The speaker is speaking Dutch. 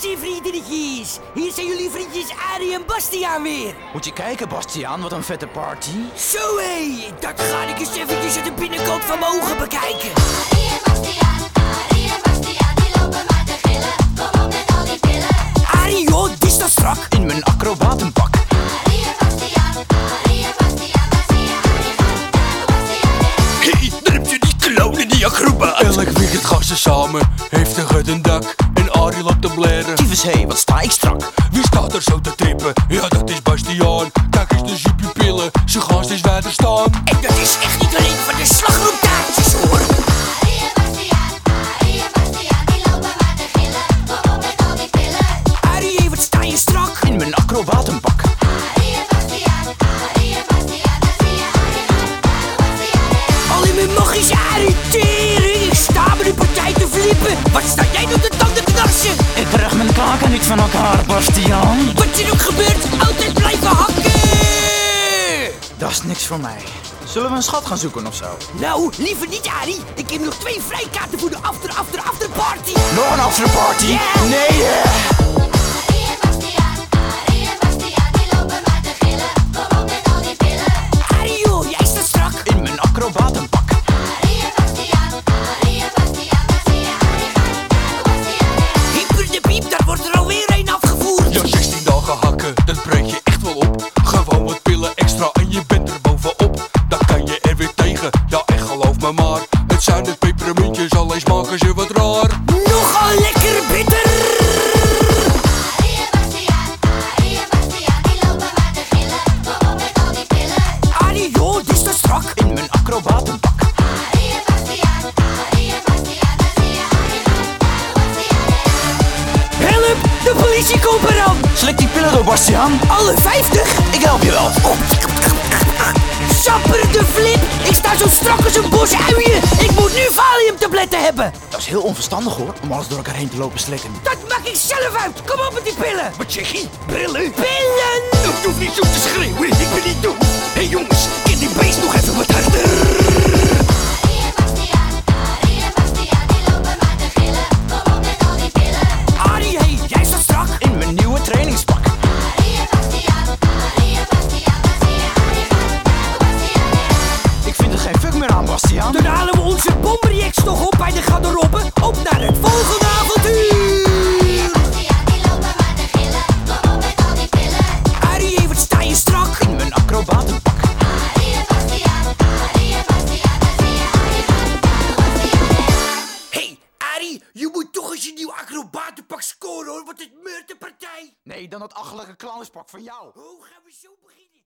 zijn vriendjes. Hier zijn jullie vriendjes Arie en Bastiaan weer. Moet je kijken, Bastiaan, wat een vette party. Zo hé, dat ga ik eens eventjes aan de binnenkant van mijn ogen bekijken. Arie en Bastiaan, Arie en Bastiaan, die lopen maar te gillen. Kom op met al die pillen. Arie joh, die staat strak. In mijn acrobatenpak. Arie en Bastiaan, Arie en Bastiaan, daar zie je Arie gaan. Bastiaan en Hey, daar heb je die clown die acrobaat. Elk weekend gaan ze samen, heeft een dak. Hé, wat sta ik strak. Wie staat er zo te tippen? Ja, dat is Bastiaan. Kijk eens de zuppie-pillen, ze gaan steeds verder staan. En dat is echt van elkaar, Bastiaan. Wat er ook gebeurt, altijd blijven hakken. Dat is niks voor mij. Zullen we een schat gaan zoeken of zo? Nou, liever niet, Arie. Ik heb nog twee vrijkaarten voor de after, after, after party. Nog een afterparty? Nee, hè? Hakken, politie komt eraan. Slik die pillen door, Bastiaan. Alle 50? Ik help je wel. Sapper de flip. Ik sta zo strak als een bos uien. Ik moet nu valiumtabletten hebben. Dat is heel onverstandig hoor, om alles door elkaar heen te lopen slikken. Dat maak ik zelf uit. Kom op met die pillen. Wat zeg je? Brillen? Pillen. Ik hoef niet zo te schreeuwen, ik ben niet doof. Hé hey jongens, acrobatenpak scoren hoor, want het meurt de partij. Nee, dan dat achtelijke clownspak van jou. Hoe gaan we zo beginnen?